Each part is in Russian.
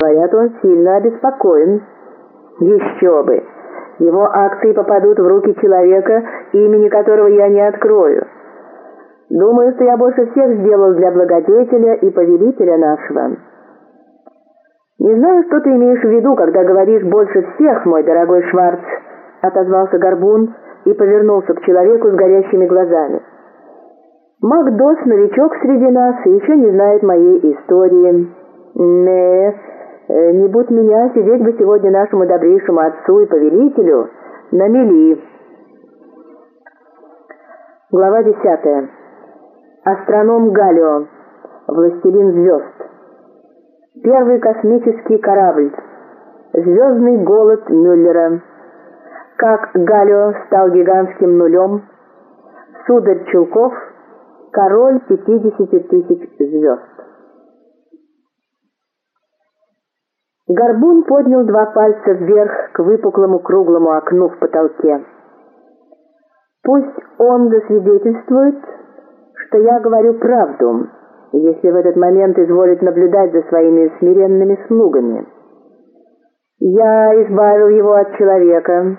Говорят, он сильно обеспокоен. Еще бы! Его акции попадут в руки человека, имени которого я не открою. Думаю, что я больше всех сделал для благодетеля и повелителя нашего. Не знаю, что ты имеешь в виду, когда говоришь «больше всех, мой дорогой Шварц», — отозвался Горбун и повернулся к человеку с горящими глазами. Макдос новичок среди нас и еще не знает моей истории. Не, э, не будь меня, сидеть бы сегодня нашему добрейшему отцу и повелителю на мели. Глава десятая. Астроном Галио. Властелин звезд. Первый космический корабль. Звездный голод Мюллера. Как Галио стал гигантским нулем. Сударь Чулков. Король 50 тысяч звезд. Горбун поднял два пальца вверх к выпуклому круглому окну в потолке. «Пусть он засвидетельствует, что я говорю правду, если в этот момент изволит наблюдать за своими смиренными слугами. Я избавил его от человека,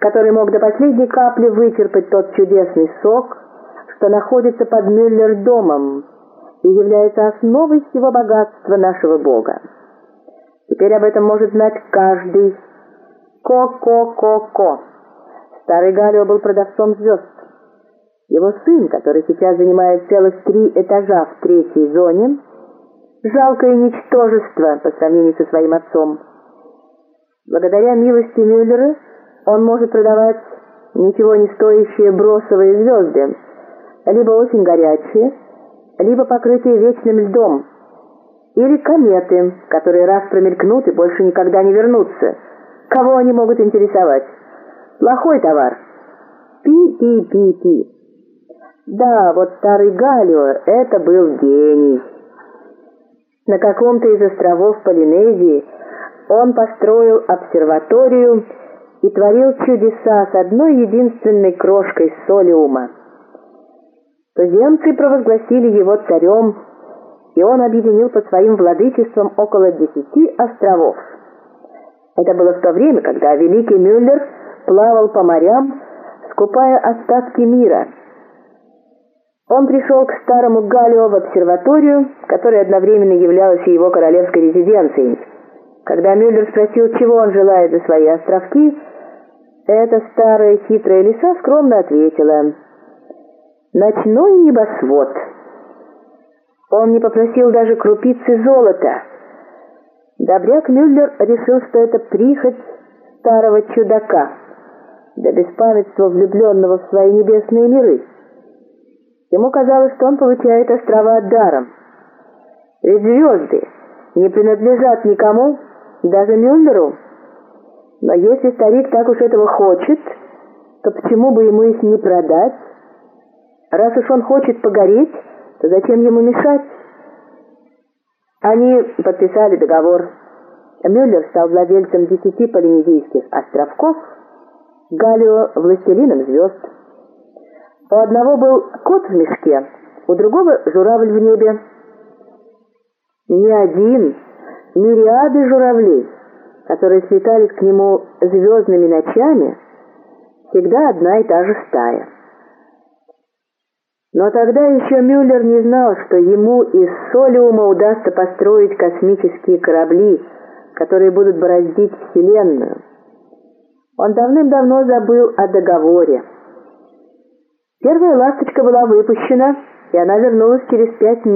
который мог до последней капли вычерпать тот чудесный сок, что находится под Мюллер-домом и является основой всего богатства нашего Бога. Теперь об этом может знать каждый. Ко-ко-ко-ко. Старый Галио был продавцом звезд. Его сын, который сейчас занимает целых три этажа в третьей зоне, жалкое ничтожество по сравнению со своим отцом. Благодаря милости Мюллера он может продавать ничего не стоящие бросовые звезды, либо очень горячие, либо покрытые вечным льдом, или кометы, которые раз промелькнут и больше никогда не вернутся. Кого они могут интересовать? Плохой товар. Пи-пи-пи-пи. Да, вот старый Галио, это был гений. На каком-то из островов Полинезии он построил обсерваторию и творил чудеса с одной единственной крошкой солиума. Туземцы провозгласили его царем и он объединил под своим владычеством около десяти островов. Это было в то время, когда великий Мюллер плавал по морям, скупая остатки мира. Он пришел к старому Галио в обсерваторию, которая одновременно являлась и его королевской резиденцией. Когда Мюллер спросил, чего он желает за свои островки, эта старая хитрая лиса скромно ответила «Ночной небосвод». Он не попросил даже крупицы золота. Добряк Мюллер решил, что это прихоть старого чудака, до беспамятства влюбленного в свои небесные миры. Ему казалось, что он получает острова даром. Ведь звезды не принадлежат никому, даже Мюллеру. Но если старик так уж этого хочет, то почему бы ему их не продать? Раз уж он хочет погореть, зачем ему мешать? Они подписали договор. Мюллер стал владельцем десяти полинезийских островков, Галио – властелином звезд. У одного был кот в мешке, у другого – журавль в небе. Не один, мириады журавлей, которые слетались к нему звездными ночами, всегда одна и та же стая. Но тогда еще Мюллер не знал, что ему из Солиума удастся построить космические корабли, которые будут бороздить Вселенную. Он давным-давно забыл о договоре. Первая ласточка была выпущена, и она вернулась через пять месяцев.